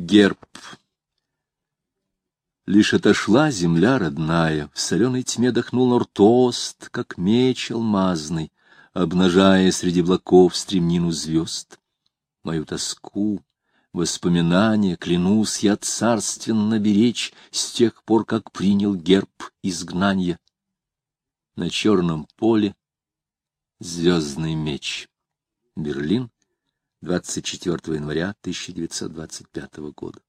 Герб. Лишь отошла земля родная, в соленой тьме дохнул нортост, как меч алмазный, обнажая среди облаков стремнину звезд. Мою тоску, воспоминания, клянусь я царственно беречь с тех пор, как принял герб изгнания. На черном поле звездный меч. Берлин, 24 января 1925 года.